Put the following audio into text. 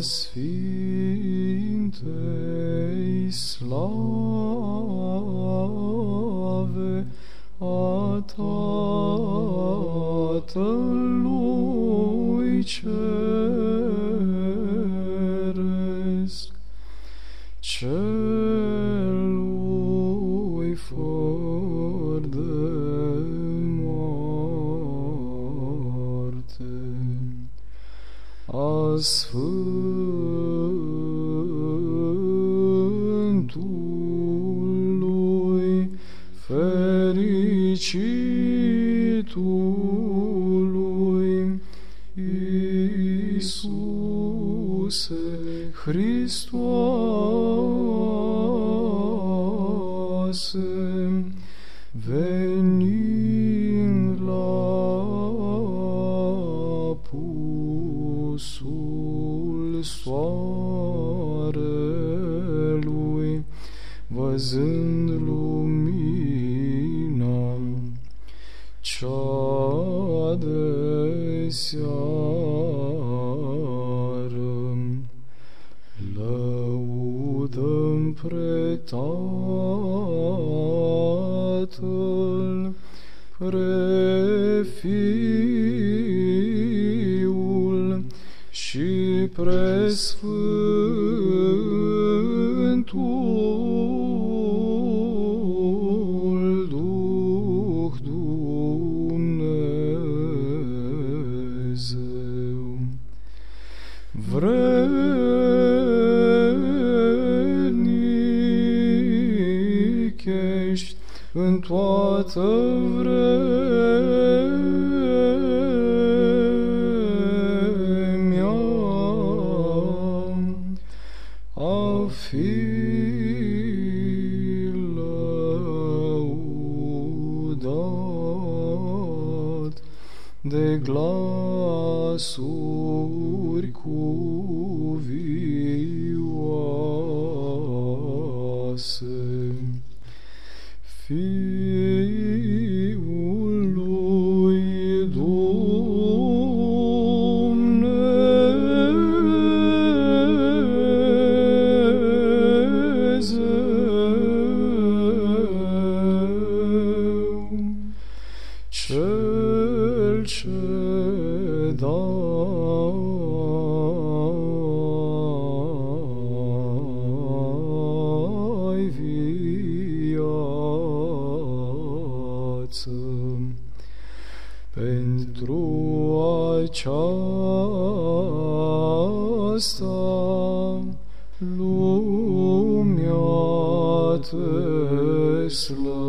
Sfintei slave a Tatălui Ceresc, Celui fără de moarte, a Sfântului fericitului Iisuse Hristoase, venind la pusul soarelui, văzând lumina cea de seară, lăudăm pre Tatăl, pre Fiul și pre Sfântul Vrednic ești în toată vremea de glasuri cuvioase. Fiul viață. Pentru aceasta lumea te slăvește.